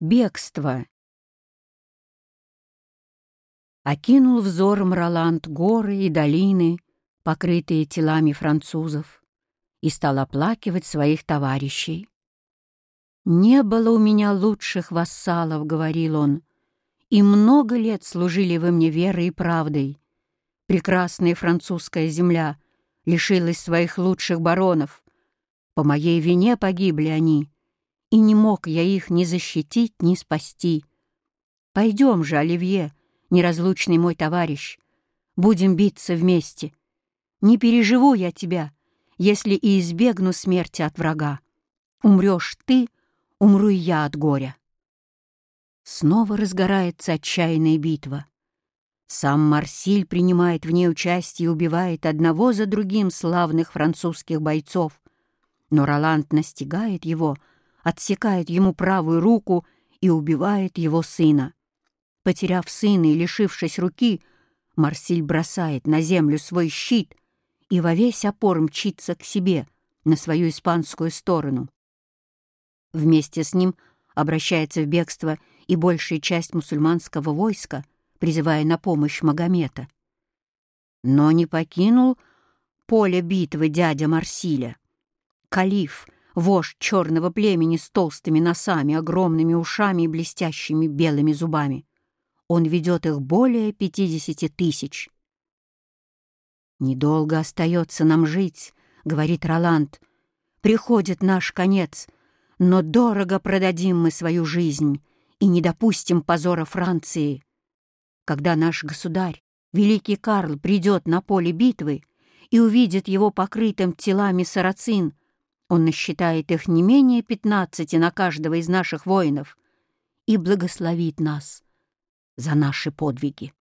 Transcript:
Бегство. Окинул взором Роланд горы и долины, покрытые телами французов, и стал оплакивать своих товарищей. «Не было у меня лучших вассалов», — говорил он, «и много лет служили вы мне верой и правдой. Прекрасная французская земля лишилась своих лучших баронов. По моей вине погибли они» и не мог я их ни защитить, ни спасти. Пойдем же, Оливье, неразлучный мой товарищ, будем биться вместе. Не переживу я тебя, если и избегну смерти от врага. Умрешь ты, умру и я от горя. Снова разгорается отчаянная битва. Сам Марсиль принимает в ней участие и убивает одного за другим славных французских бойцов. Но Роланд настигает его — отсекает ему правую руку и убивает его сына. Потеряв сына и лишившись руки, Марсиль бросает на землю свой щит и во весь опор мчится к себе, на свою испанскую сторону. Вместе с ним обращается в бегство и большая часть мусульманского войска, призывая на помощь Магомета. Но не покинул поле битвы дядя Марсиля. Калиф — вождь черного племени с толстыми носами, огромными ушами и блестящими белыми зубами. Он ведет их более пятидесяти тысяч. «Недолго остается нам жить», — говорит Роланд. «Приходит наш конец, но дорого продадим мы свою жизнь и не допустим позора Франции. Когда наш государь, великий Карл, придет на поле битвы и увидит его покрытым телами сарацин, он насчитает их не менее пятнадцати на каждого из наших воинов и благословит нас за наши подвиги.